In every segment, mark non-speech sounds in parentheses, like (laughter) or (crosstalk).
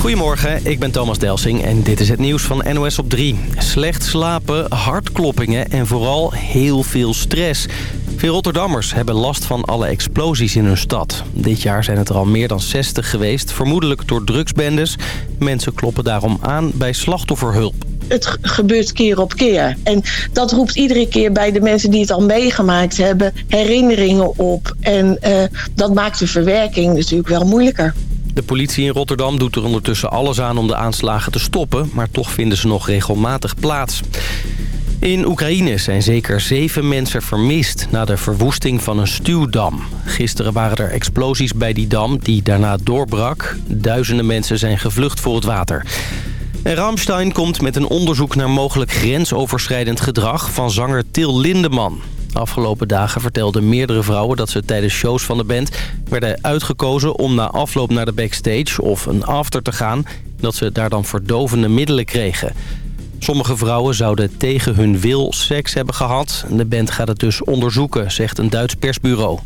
Goedemorgen, ik ben Thomas Delsing en dit is het nieuws van NOS op 3. Slecht slapen, hartkloppingen en vooral heel veel stress. Veel Rotterdammers hebben last van alle explosies in hun stad. Dit jaar zijn het er al meer dan 60 geweest, vermoedelijk door drugsbendes. Mensen kloppen daarom aan bij slachtofferhulp het gebeurt keer op keer. En dat roept iedere keer bij de mensen die het al meegemaakt hebben herinneringen op. En uh, dat maakt de verwerking natuurlijk wel moeilijker. De politie in Rotterdam doet er ondertussen alles aan om de aanslagen te stoppen... maar toch vinden ze nog regelmatig plaats. In Oekraïne zijn zeker zeven mensen vermist na de verwoesting van een stuwdam. Gisteren waren er explosies bij die dam die daarna doorbrak. Duizenden mensen zijn gevlucht voor het water. En Ramstein komt met een onderzoek naar mogelijk grensoverschrijdend gedrag van zanger Til Lindeman. Afgelopen dagen vertelden meerdere vrouwen dat ze tijdens shows van de band... werden uitgekozen om na afloop naar de backstage of een after te gaan... dat ze daar dan verdovende middelen kregen. Sommige vrouwen zouden tegen hun wil seks hebben gehad. De band gaat het dus onderzoeken, zegt een Duits persbureau.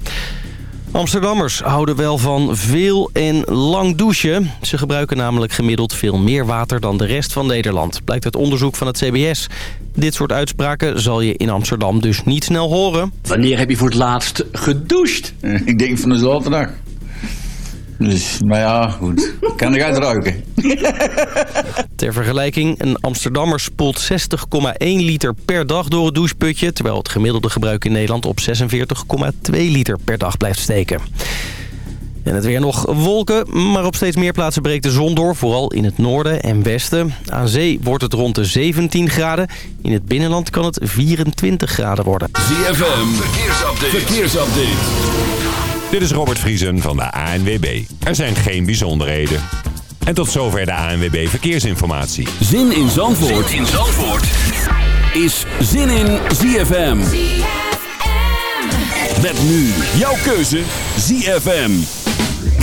Amsterdammers houden wel van veel en lang douchen. Ze gebruiken namelijk gemiddeld veel meer water dan de rest van Nederland. Blijkt uit onderzoek van het CBS. Dit soort uitspraken zal je in Amsterdam dus niet snel horen. Wanneer heb je voor het laatst gedoucht? (laughs) Ik denk van de zaterdag. Dus, maar ja, goed. Ik kan eruit ruiken. (laughs) Ter vergelijking, een Amsterdammer spoelt 60,1 liter per dag door het doucheputje... terwijl het gemiddelde gebruik in Nederland op 46,2 liter per dag blijft steken. En het weer nog wolken, maar op steeds meer plaatsen breekt de zon door. Vooral in het noorden en westen. Aan zee wordt het rond de 17 graden. In het binnenland kan het 24 graden worden. ZFM, verkeersupdate. verkeersupdate. Dit is Robert Vriesen van de ANWB. Er zijn geen bijzonderheden. En tot zover de ANWB Verkeersinformatie. Zin in Zandvoort, zin in Zandvoort. is Zin in ZFM. ZFM. Met nu jouw keuze ZFM.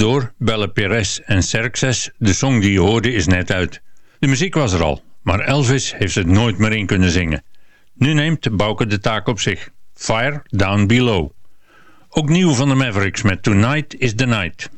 Door, Belle Perez en Xerxes, de song die je hoorde is net uit. De muziek was er al, maar Elvis heeft het nooit meer in kunnen zingen. Nu neemt Bouke de taak op zich. Fire Down Below. Ook nieuw van de Mavericks met Tonight is the Night.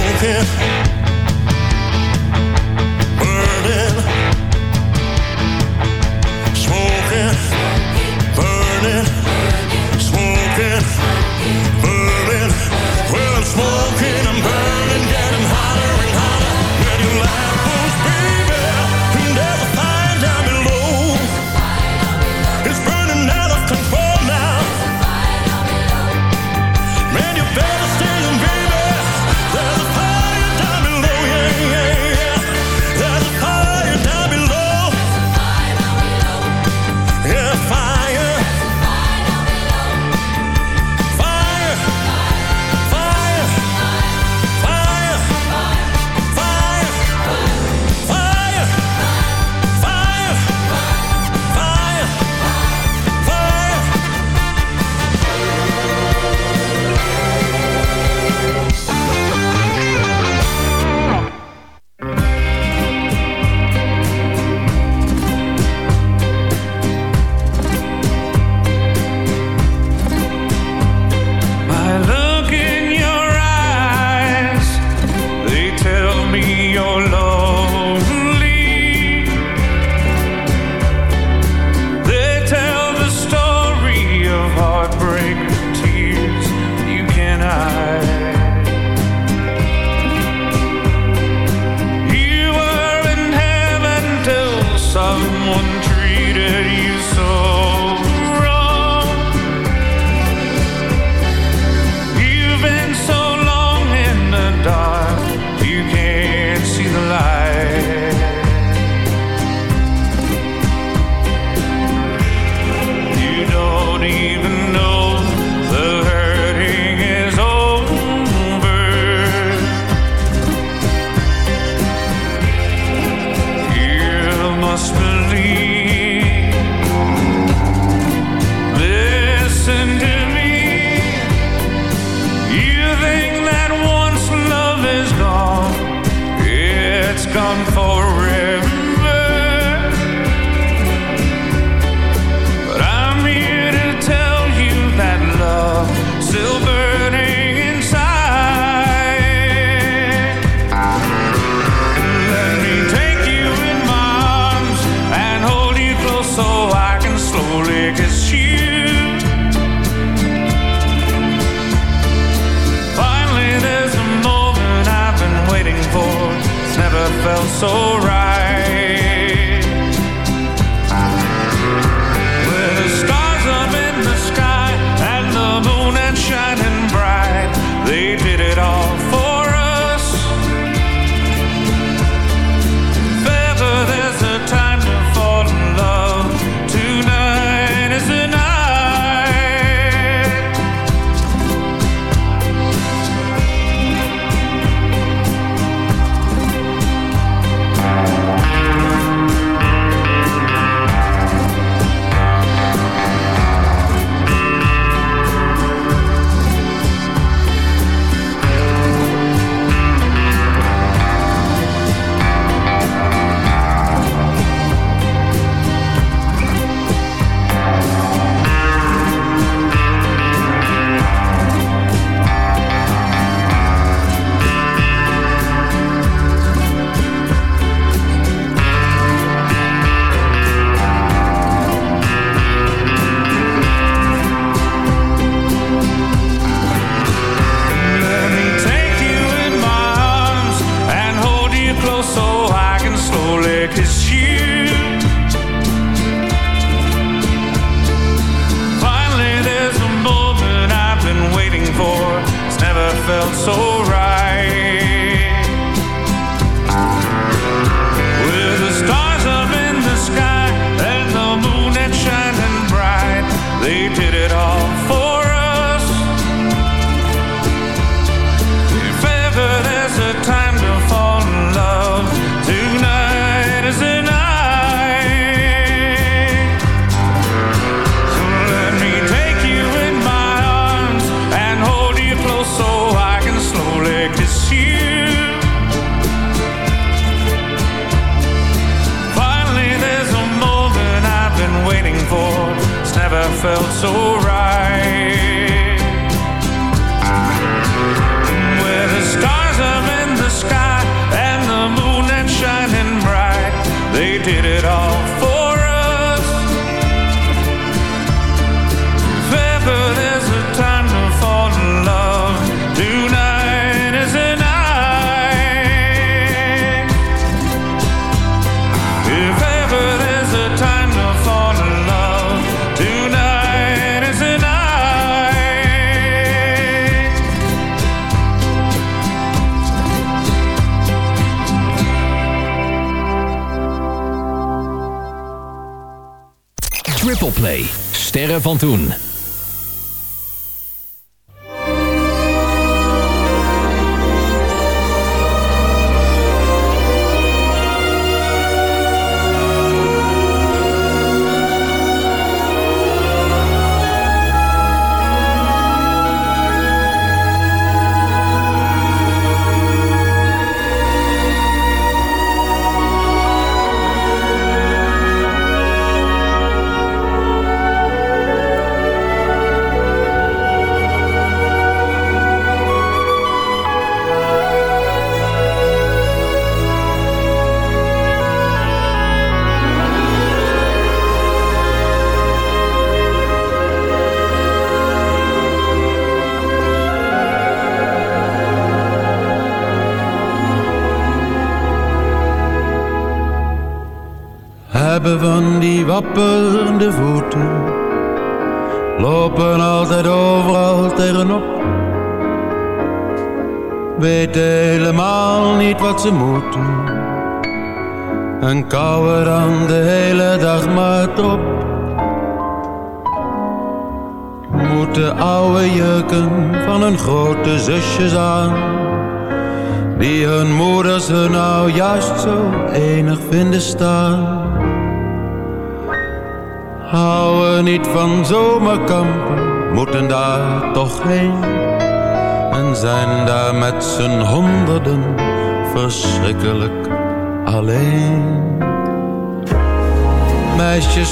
broken. Sterren van toen.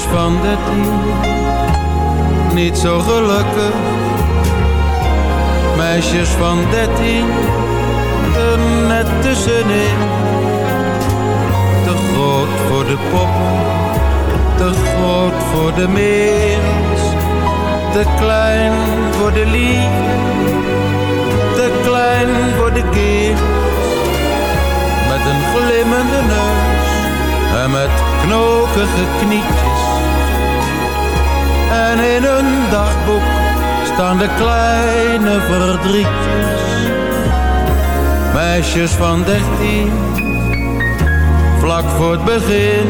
van de tien, niet zo gelukkig. Meisjes van dertien, er net tussenin. Te groot voor de pop, te groot voor de mens. Te klein voor de lief, te klein voor de kind. Met een glimmende neus en met knokige knietjes en in een dagboek staan de kleine verdrietjes. Meisjes van dertien, vlak voor het begin.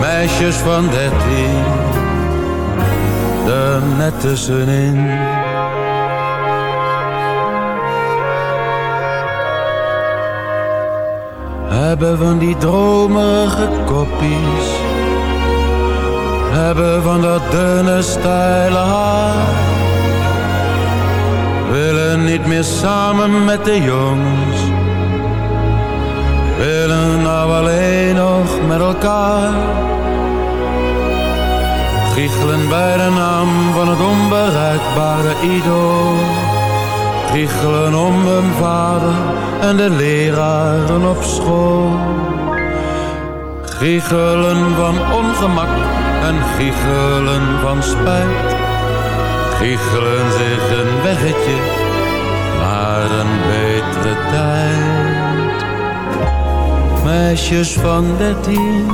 Meisjes van dertien, er net tussenin. Hebben van die dromerige koppies. Hebben van dat dunne steile haar. Willen niet meer samen met de jongens. Willen nou alleen nog met elkaar. Giechelen bij de naam van het onbereikbare idool. Giechelen om hun vader en de leraren op school. Giechelen van ongemak en giechelen van spijt. Giechelen zich een weggetje naar een betere tijd. Meisjes van dertien,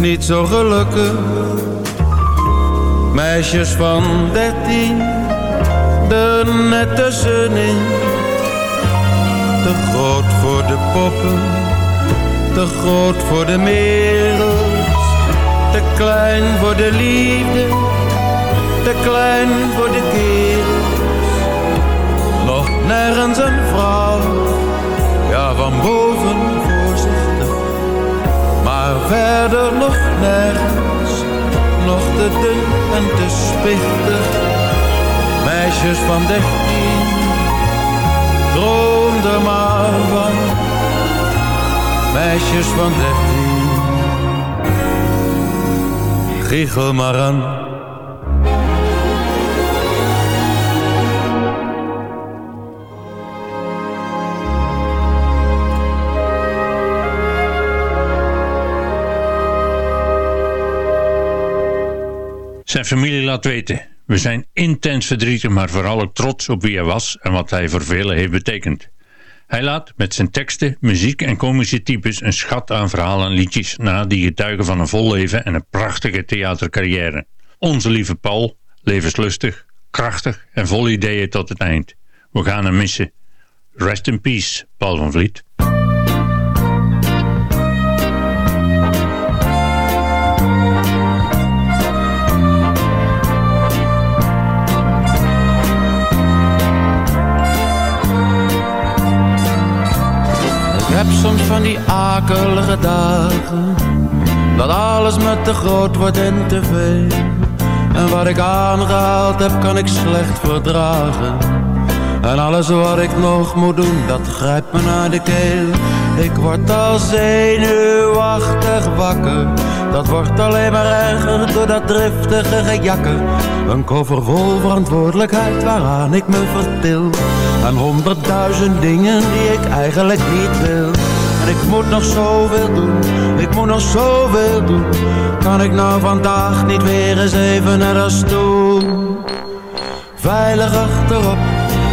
niet zo gelukkig. Meisjes van dertien, er net tussenin. Te groot voor de poppen, te groot voor de wereld. Te klein voor de liefde, te klein voor de kerels. Nog nergens een vrouw, ja van boven voorzichtig. Maar verder nog nergens, nog te dun en te spichtig. Meisjes van dertien, droom er maar van. Meisjes van dertien, giechel maar aan. Zijn familie laat weten. We zijn intens verdrietig, maar vooral ook trots op wie hij was en wat hij voor velen heeft betekend. Hij laat met zijn teksten, muziek en komische types een schat aan verhalen en liedjes na die getuigen van een vol leven en een prachtige theatercarrière. Onze lieve Paul, levenslustig, krachtig en vol ideeën tot het eind. We gaan hem missen. Rest in peace, Paul van Vliet. Soms van die akelige dagen Dat alles me te groot wordt en te veel. En wat ik aangehaald heb kan ik slecht verdragen En alles wat ik nog moet doen dat grijpt me naar de keel. Ik word al zenuwachtig wakker. Dat wordt alleen maar erger door dat driftige gejakker Een koffer vol verantwoordelijkheid waaraan ik me vertil. En honderdduizend dingen die ik eigenlijk niet wil. En ik moet nog zoveel doen, ik moet nog zoveel doen. Kan ik nou vandaag niet weer eens even naar als toe? Veilig achterop,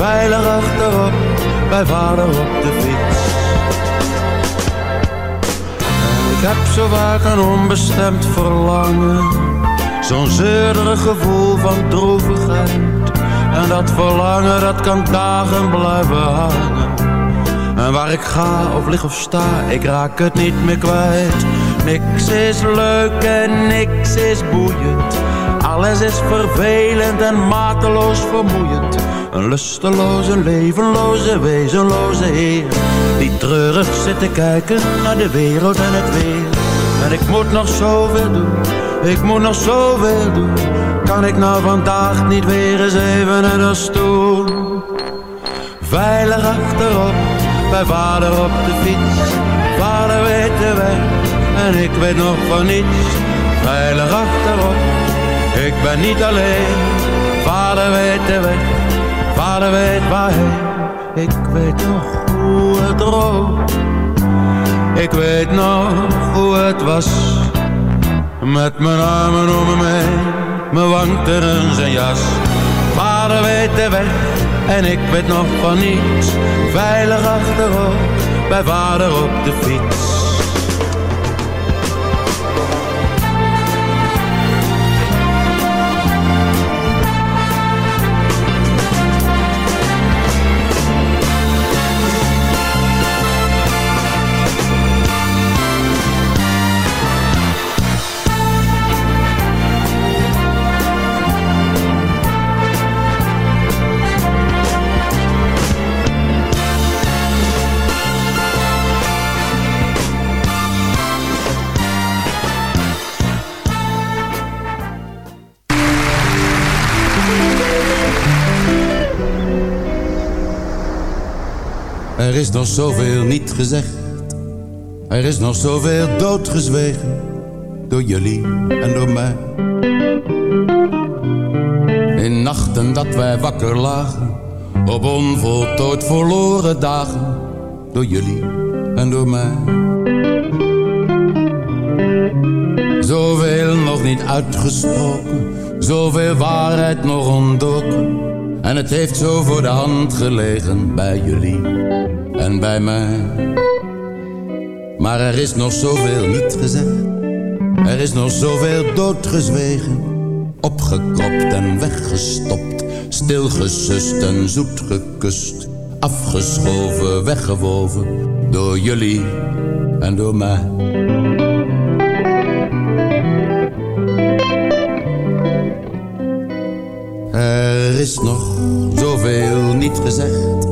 Veilig achterop, bij vader op de fiets. Ik heb zo vaak een onbestemd verlangen Zo'n zeurig gevoel van droevigheid. En dat verlangen dat kan dagen blijven hangen. En waar ik ga of lig of sta, ik raak het niet meer kwijt. Niks is leuk en niks is boeiend. Alles is vervelend en mateloos vermoeiend. Een lusteloze, levenloze, wezenloze heer. Die treurig zit te kijken naar de wereld en het weer. En ik moet nog zoveel doen, ik moet nog zoveel doen. Kan ik nou vandaag niet weer eens even naar de stoel? Veilig achterop, bij vader op de fiets. Vader weet de weg en ik weet nog van niets. Veilig achterop, ik ben niet alleen. Vader weet de weg, vader weet waarheen. Ik weet nog hoe het rook. Ik weet nog hoe het was. Met mijn armen om me heen, mijn wang en zijn jas. Vader weet de weg en ik weet nog van niets. Veilig achterop, bij vader op de fiets. Is nog zoveel niet gezegd. Er is nog zoveel doodgezwegen. Door jullie en door mij. In nachten dat wij wakker lagen. Op onvoltooid verloren dagen. Door jullie en door mij. Zoveel nog niet uitgesproken. Zoveel waarheid nog ontdoken. En het heeft zo voor de hand gelegen bij jullie bij mij. Maar er is nog zoveel niet gezegd. Er is nog zoveel doodgezwegen. Opgekropt en weggestopt. Stilgesust en zoet gekust. Afgeschoven, weggewoven. Door jullie en door mij. Er is nog zoveel niet gezegd.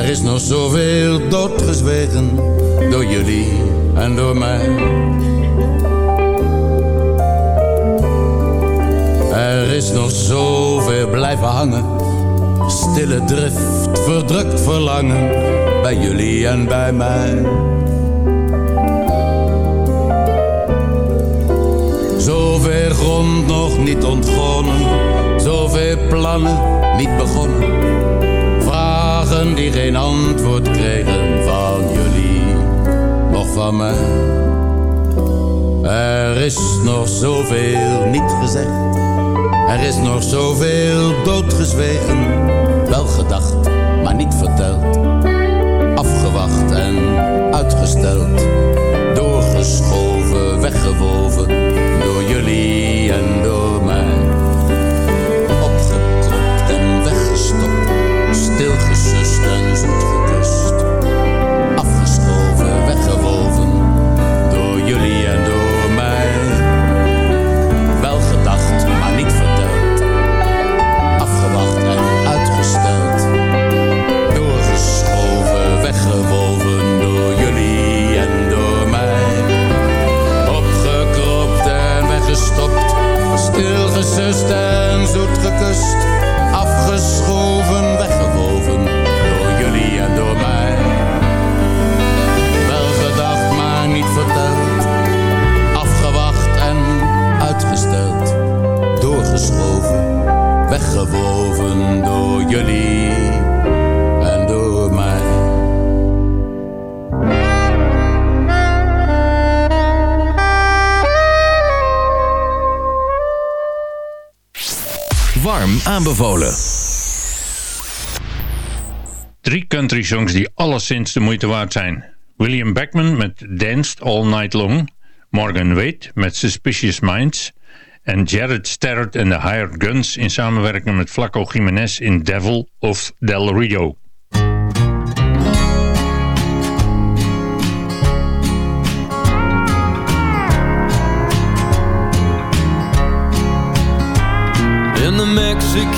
Er is nog zoveel doodgezwegen. Door jullie en door mij. Er is nog zoveel blijven hangen. Stille drift, verdrukt verlangen. Bij jullie en bij mij. Zoveel grond nog niet ontgonnen. Zoveel plannen niet begonnen. Die geen antwoord kregen van jullie, nog van mij. Er is nog zoveel niet gezegd. Er is nog zoveel doodgezwegen. Wel gedacht, maar niet verteld. Afgewacht en uitgesteld. Doorgeschoven, weggewoven. Stilgesust en zoet gekust. Afgeschoven, weggewoven. Door jullie en door mij. Wel gedacht, maar niet verteld. Afgewacht en uitgesteld. Doorgeschoven, weggewoven. Door jullie Warm aanbevolen. Drie country songs die alleszins de moeite waard zijn. William Beckman met Danced All Night Long. Morgan Wade met Suspicious Minds. En Jared Starrett en The Hired Guns in samenwerking met Flaco Jiménez in Devil of Del Rio.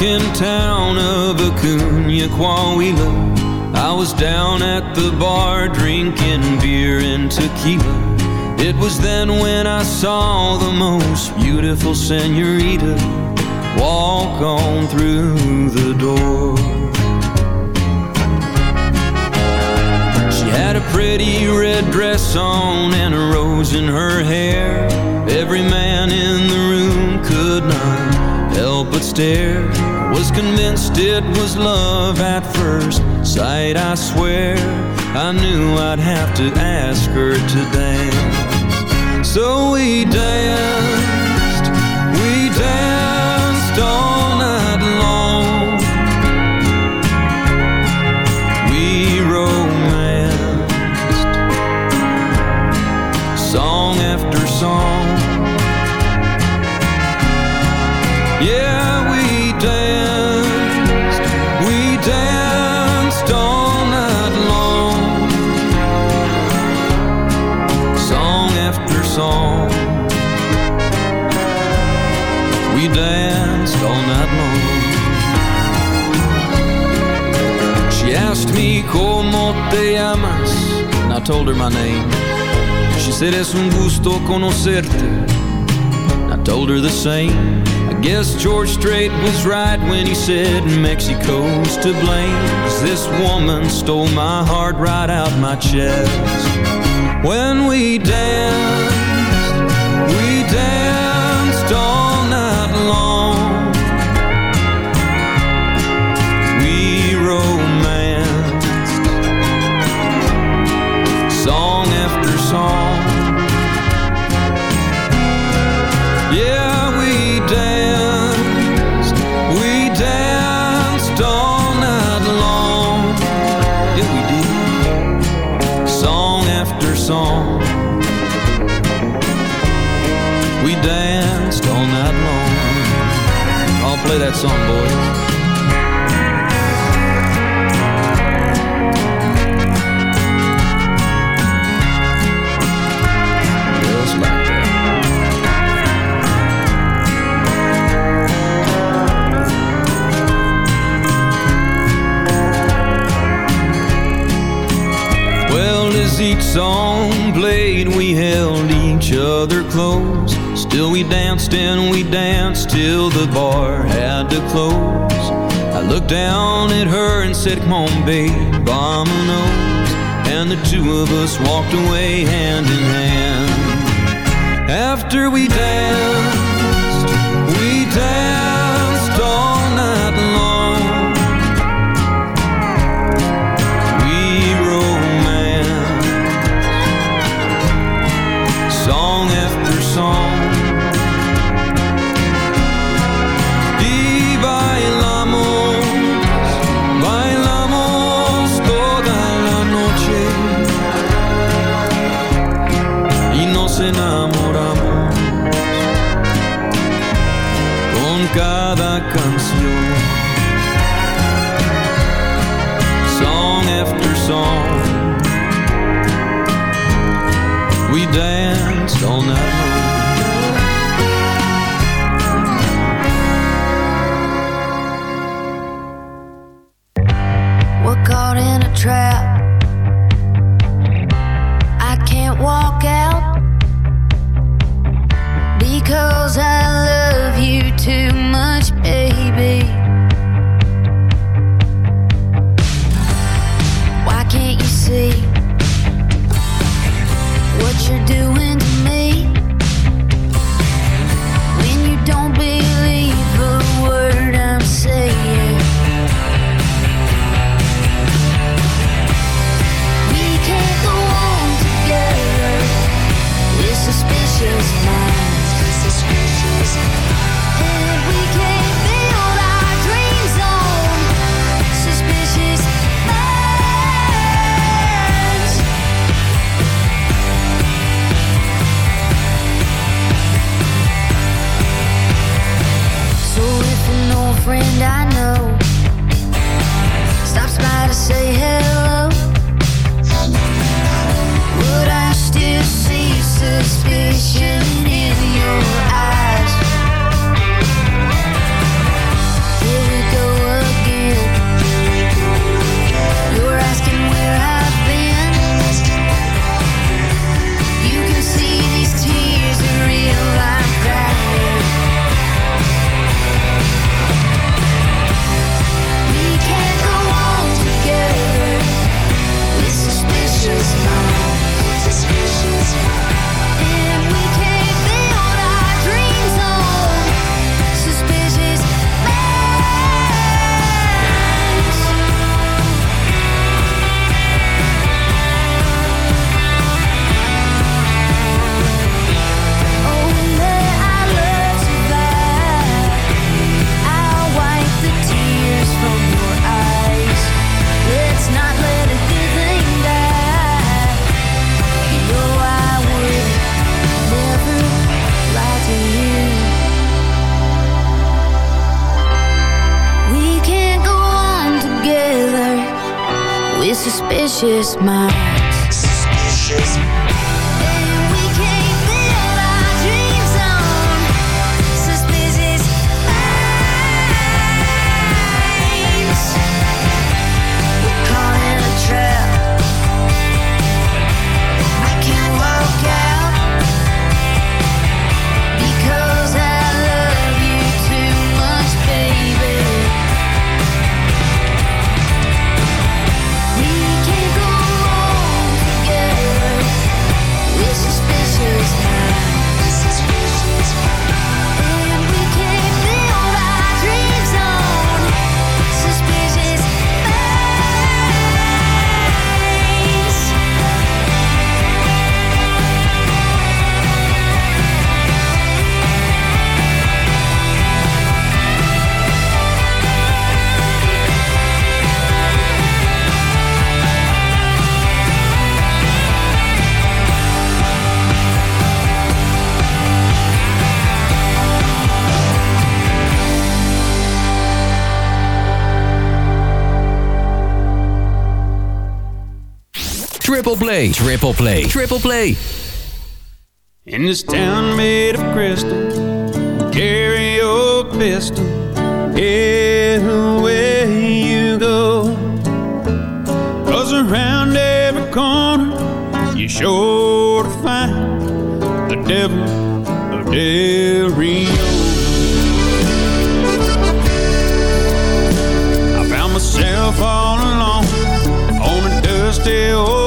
Mexican town of Acuna, Coahuila, I was down at the bar drinking beer and tequila. It was then when I saw the most beautiful senorita walk on through the door. She had a pretty red dress on and a rose in her hair. Every man in the room could not help but stare. Was convinced it was love at first sight, I swear. I knew I'd have to ask her to dance. So we danced, we danced all night long. We romanced, song after song. Danced all night long. She asked me, ¿Cómo te llamas? And I told her my name. She said, Es un gusto conocerte. and I told her the same. I guess George Strait was right when he said Mexico's to blame. 'Cause this woman stole my heart right out my chest. When we danced, we danced song. Yeah, we danced, we danced all night long. Yeah, we did. Song after song. We danced all night long. I'll play that song, boys. Each song played, we held each other close. Still we danced and we danced till the bar had to close. I looked down at her and said, come on, babe, vamonos. And the two of us walked away hand in hand. After we danced, Triple play, triple play, triple play. In this town made of crystal, carry your pistol everywhere you go. Cause around every corner, you sure to find the devil of Del Rio. Old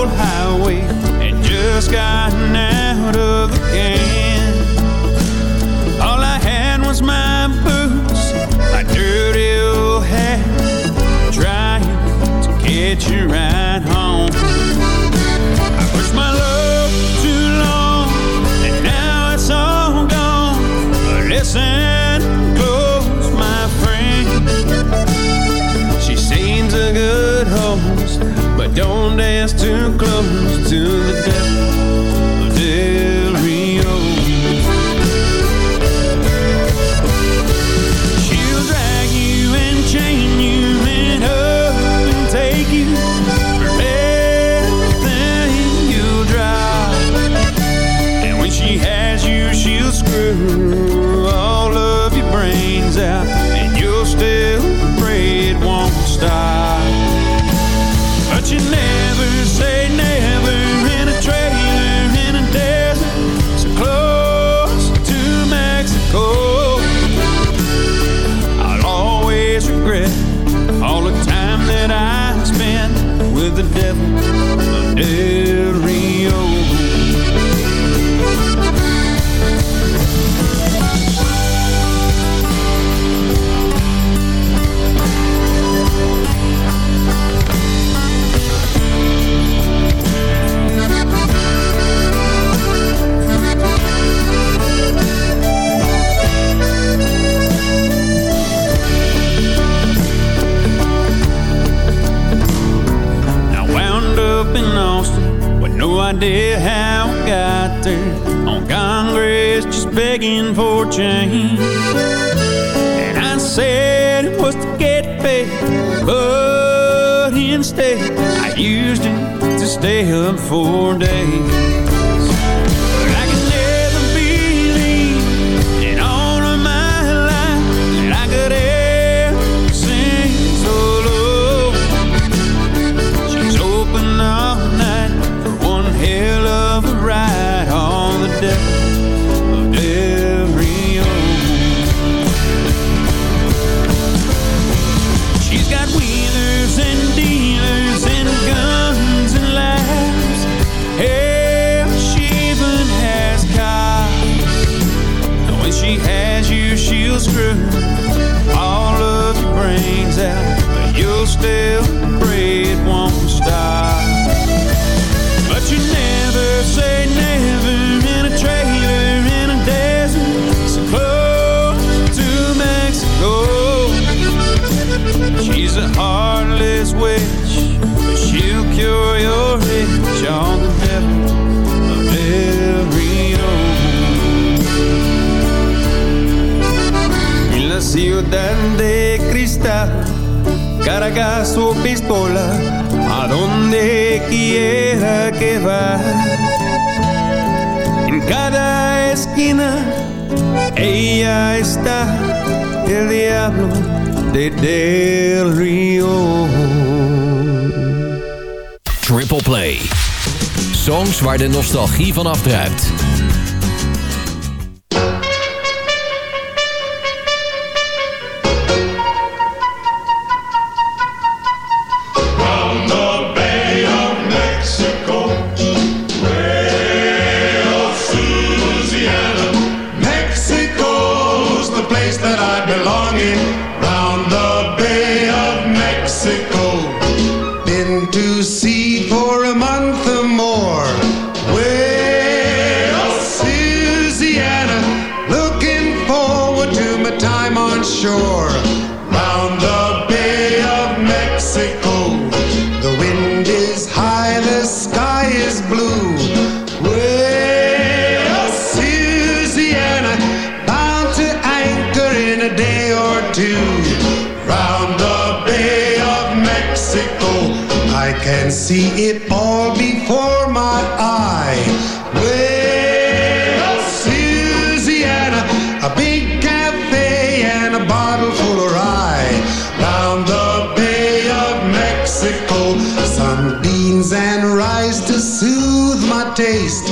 comes to the carga su pistola a donde quiera que va. En cada esquina ella está, el diablo de Del Río. Triple Play. Songs waar de nostalgie van afdruipt. See it all before my eye. Of Louisiana, a big cafe and a bottle full of rye. Round the Bay of Mexico, some beans and rice to soothe my taste.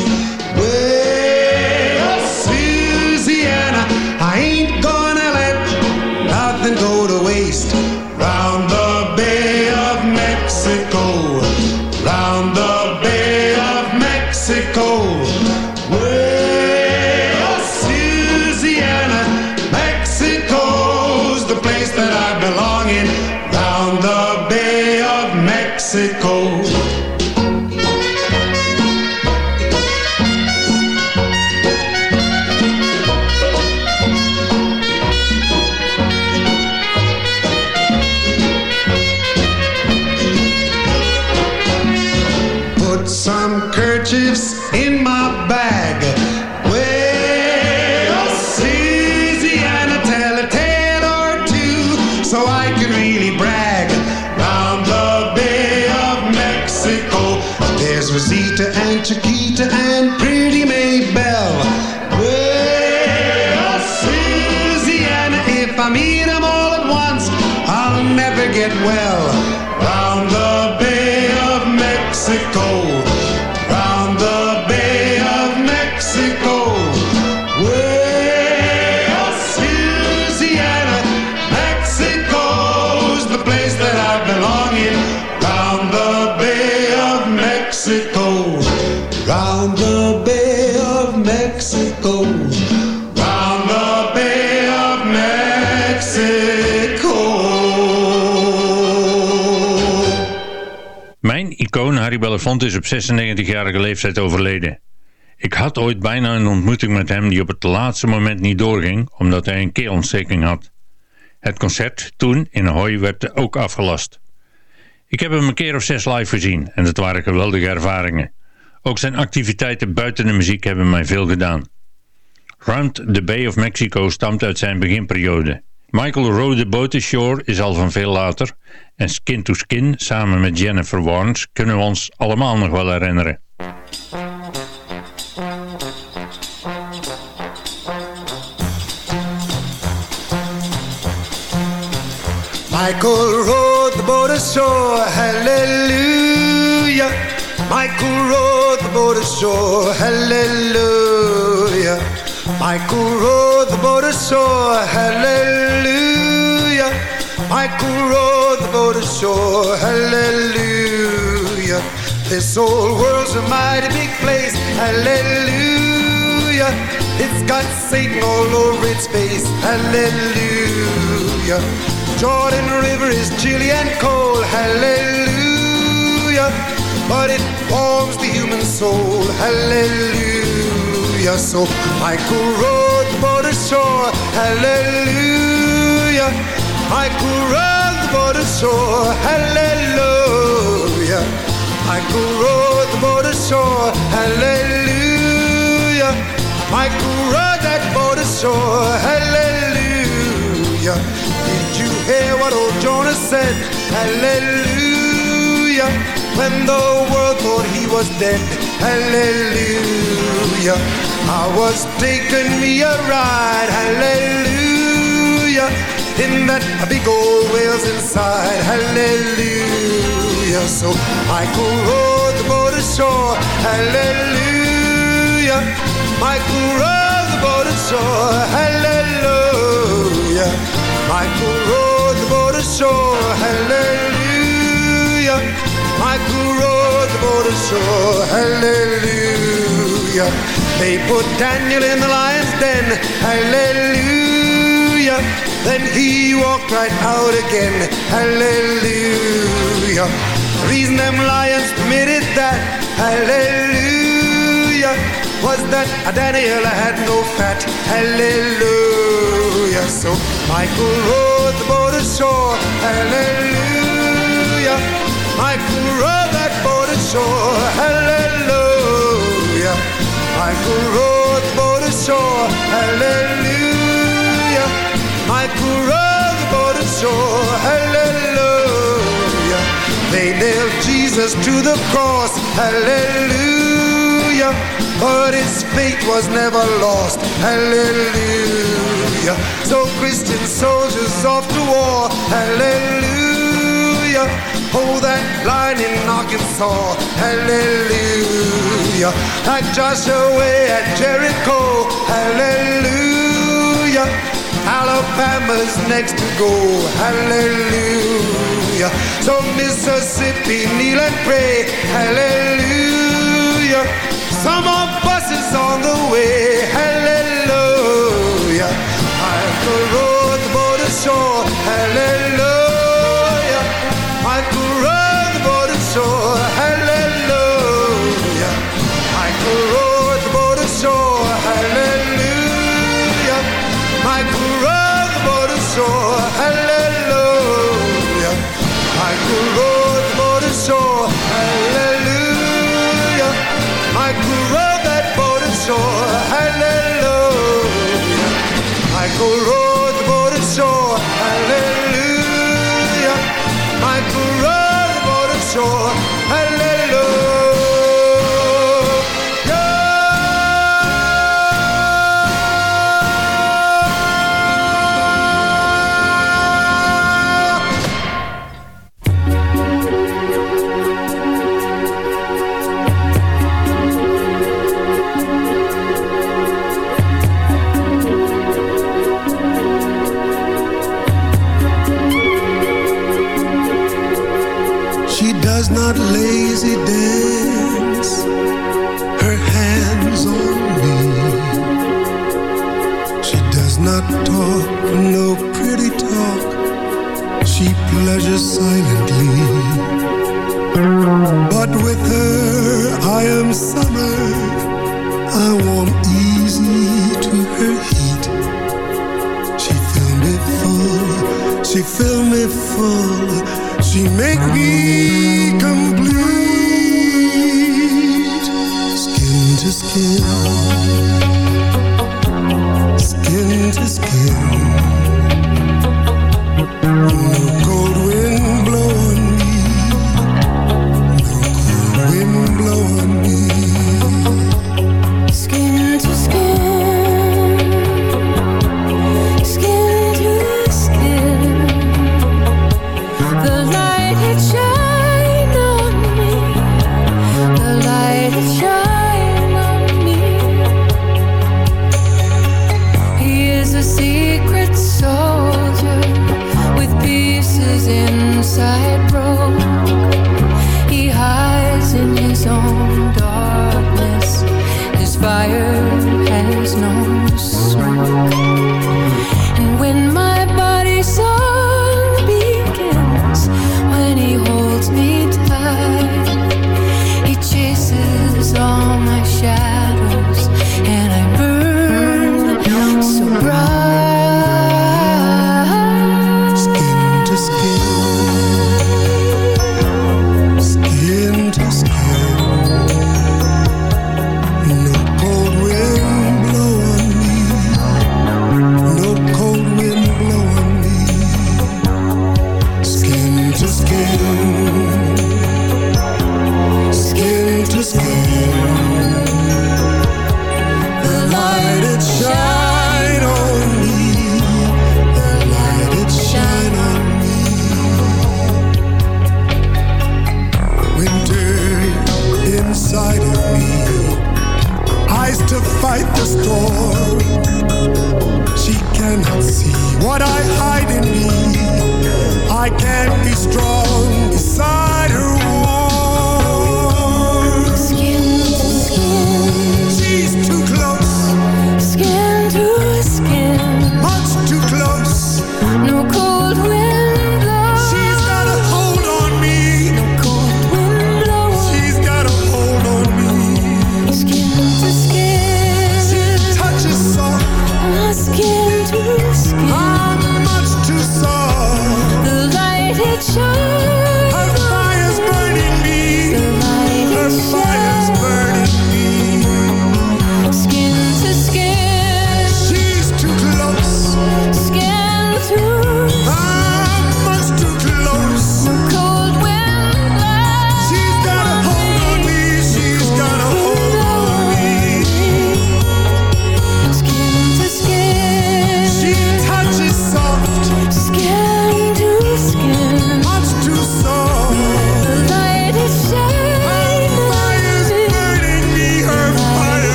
Belafonte is op 96-jarige leeftijd overleden. Ik had ooit bijna een ontmoeting met hem die op het laatste moment niet doorging omdat hij een keelontsteking had. Het concert toen in Ahoy werd ook afgelast. Ik heb hem een keer of zes live gezien en dat waren geweldige ervaringen. Ook zijn activiteiten buiten de muziek hebben mij veel gedaan. Round the Bay of Mexico stamt uit zijn beginperiode. Michael Rode Boat Shore is al van veel later en Skin to Skin samen met Jennifer Warnes kunnen we ons allemaal nog wel herinneren. Michael rode the boat ashore, hallelujah. Michael rode the boat ashore, hallelujah. Michael rode the boat ashore, hallelujah. Michael rode the boat ashore, hallelujah. This old world's a mighty big place, hallelujah. It's got Satan all over its face, hallelujah. Jordan River is chilly and cold, hallelujah. But it warms the human soul, hallelujah hallelujah. So I could run for the shore, hallelujah. I could run for the shore, hallelujah. I could for the shore, hallelujah. I could run that for the shore, hallelujah. Did you hear what old Jonah said? Hallelujah when the world thought he was dead. Hallelujah. I was taking me a ride. Hallelujah. In that big old whale's inside. Hallelujah. So Michael rowed the boat ashore. Hallelujah. Michael rowed the boat ashore. Hallelujah. Michael rowed the boat ashore. Hallelujah. Michael rowed the boat ashore. Hallelujah. They put Daniel in the lion's den. Hallelujah. Then he walked right out again. Hallelujah. The reason them lions permitted that. Hallelujah. Was that Daniel had no fat. Hallelujah. So Michael rode the boat ashore. Hallelujah. Michael rowed that boat ashore. Hallelujah. Michael rowed the boat ashore. Hallelujah. Michael rowed the boat ashore. Hallelujah. They nailed Jesus to the cross. Hallelujah. But his fate was never lost. Hallelujah. So Christian soldiers off to war. Hallelujah. Oh, that line in Arkansas. Hallelujah. Like Joshua at Jericho. Hallelujah. Alabama's next to go. Hallelujah. So Mississippi, kneel and pray. Hallelujah. Some more buses on the way. Hallelujah. Michael rowed the boat ashore. Hallelujah. hello. Make me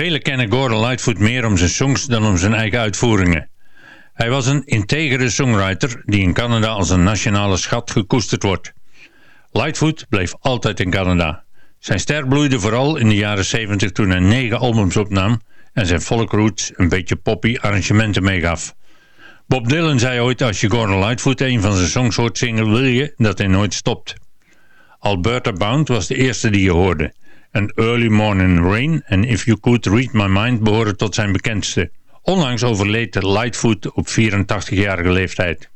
Velen kennen Gordon Lightfoot meer om zijn songs dan om zijn eigen uitvoeringen. Hij was een integere songwriter die in Canada als een nationale schat gekoesterd wordt. Lightfoot bleef altijd in Canada. Zijn ster bloeide vooral in de jaren 70 toen hij negen albums opnam en zijn folkroots een beetje poppy arrangementen meegaf. Bob Dylan zei ooit als je Gordon Lightfoot een van zijn songs hoort zingen wil je dat hij nooit stopt. Alberta Bound was de eerste die je hoorde. En Early Morning Rain en If You Could Read My Mind behoren tot zijn bekendste. Onlangs overleed Lightfoot op 84-jarige leeftijd.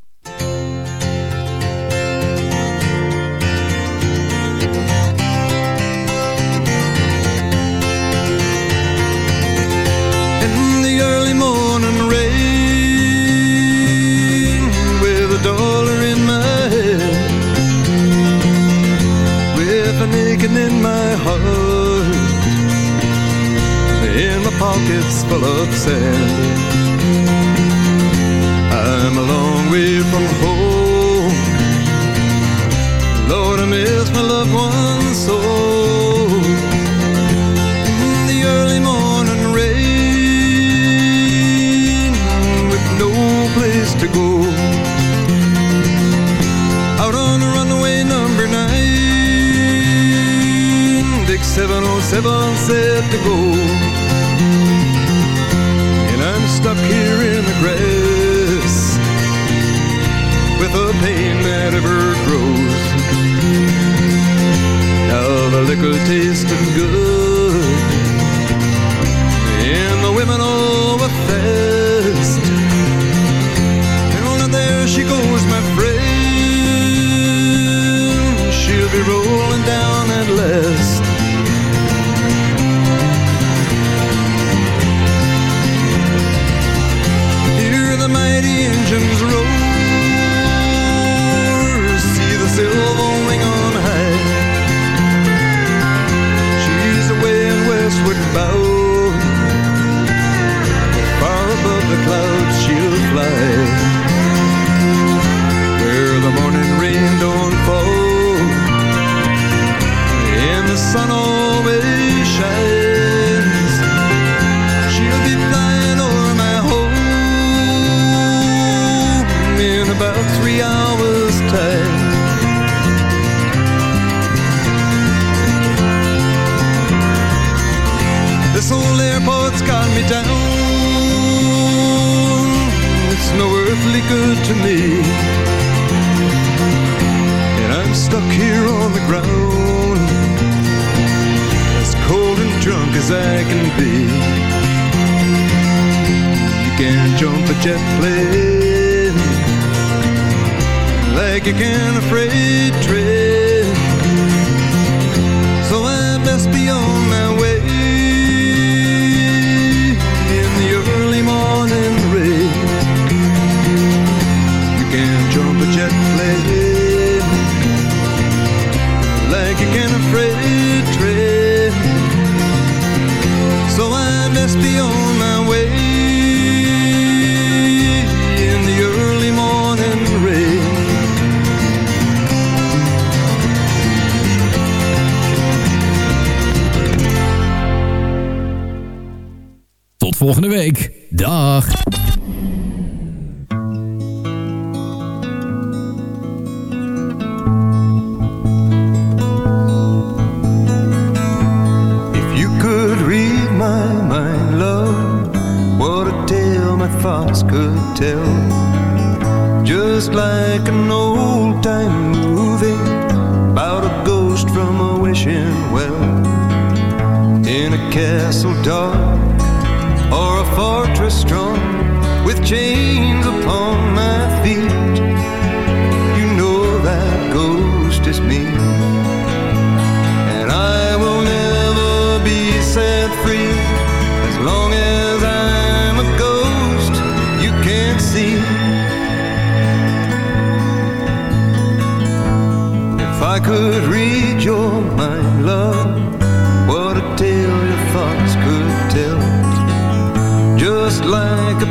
Pockets full of sand I'm a long way from home Lord I miss my loved ones so in the early morning rain with no place to go. Out on the runway number nine, Dick 707 said to go. Stuck here in the grass with a pain that ever grows. Now the liquor tasted good Tot volgende week. Dag. If you could read my mind, love, what a tale my thoughts could tell. Just like an old time movie about a ghost from a wishing well. In a castle dark chains upon my feet. You know that ghost is me. And I will never be set free as long as I'm a ghost you can't see. If I could read your mind, love, what a tale your thoughts could tell. Just like a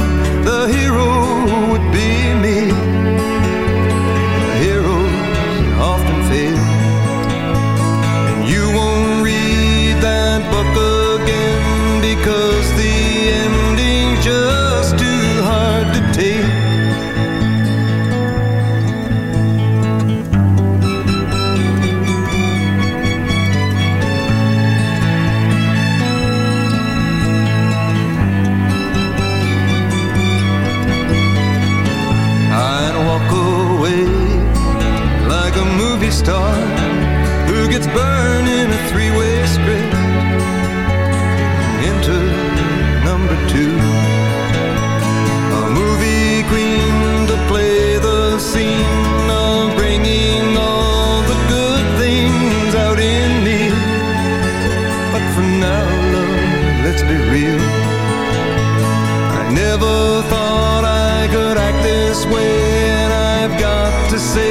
star who gets burned in a three-way script into number two. A movie queen to play the scene of bringing all the good things out in me. But for now, love, let's be real. I never thought I could act this way, and I've got to say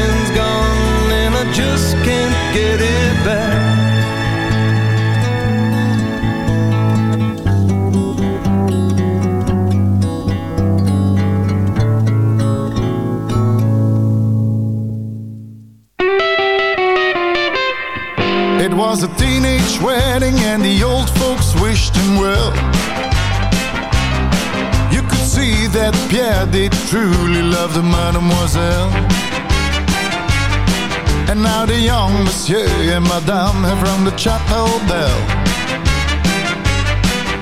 teenage wedding and the old folks wished him well. You could see that Pierre did truly love the mademoiselle. And now the young monsieur and madame have rung the chapel bell.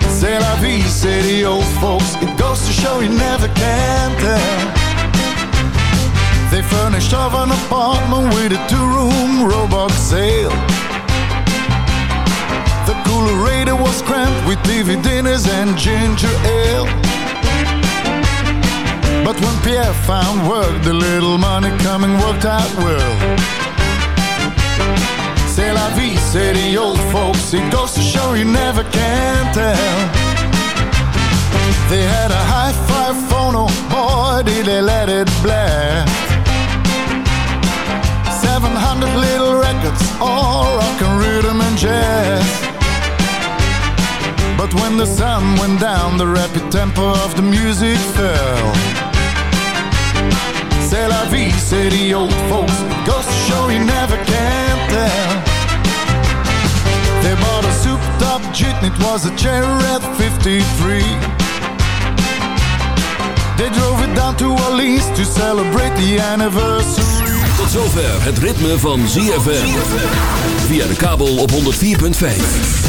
C'est la vie, say the old folks. It goes to show you never can tell. They furnished off an apartment with a two-room robot sale. The coolerator was cramped with TV dinners and ginger ale. But when Pierre found work, the little money coming worked out well. C'est la vie, say the old folks. It goes to show you never can tell. They had a hi-fi phono, oh boy, did they let it blast. 700 little records, all rock and rhythm and jazz. But when the sun went down, the rapid tempo of the music fell. C'est la vie, say the old folks. Goes to show you never can tell. They bought a souped-up jitney, it was a Cherokee 53. They drove it down to Orleans to celebrate the anniversary. Tot zover het ritme van ZFM. Via de kabel op 104.5.